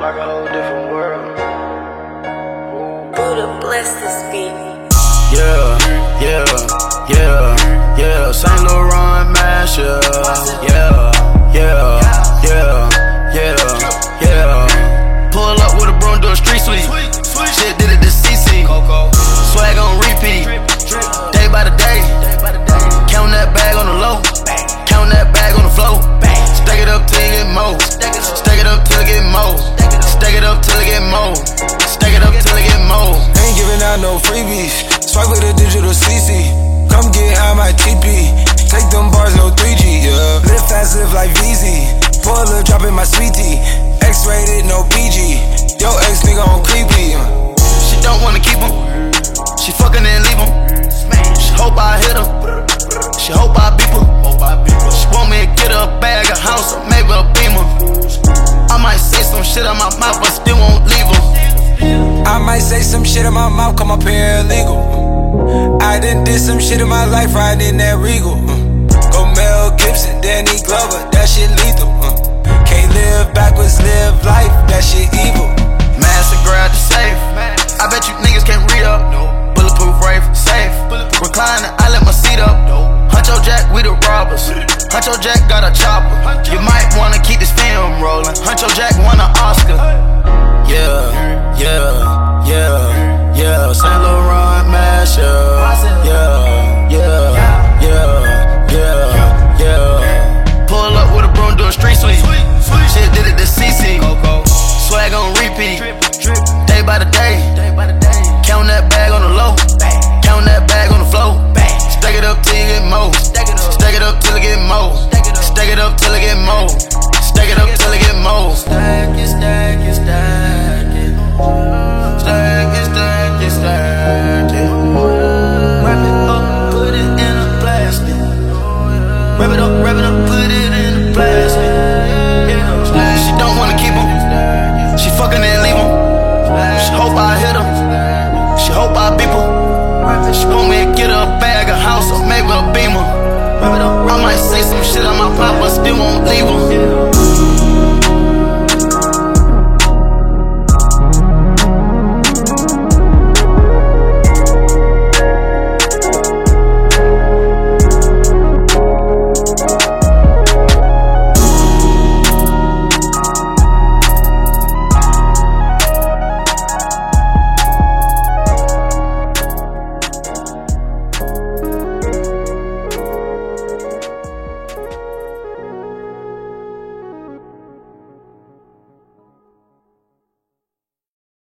like a whole different world. Buddha bless this beat. Yeah, yeah, yeah. PG. Yo, ex nigga on creepy. uh. She don't wanna keep him. She fucking and leave him. She hope I hit him. She hope I beep him. She want me to get her a bag, a house, or maybe a beamer. I might say some shit out my mouth, but still won't leave him. I might say some shit in my mouth, come up here illegal. I done did some shit in my life, riding in that Regal. uh. Go Mel Gibson, Danny Glover, that shit lethal. uh. Can't live backwards, live life, that shit evil. Recliner, my seat up. Huncho Jack, we the robbers. Huncho Jack got a chopper. You might wanna keep this film rolling. Huncho Jack won an Oscar. Yeah, yeah, yeah, yeah. Saint Laurent mashup. Yeah, get more. Stack it up till it get more. Stack it, stack it, stack it. Stack it, stack it, stack it. Wrap it up, put it in a plastic. Wrap it up, wrap it up, put it in a plastic. She don't wanna keep him. She fucking and leave him. She hope I hit him. She hope I beep him. She want me to get her a bag, a house, or maybe a beamer. I might say some shit on my pop, but still won't leave.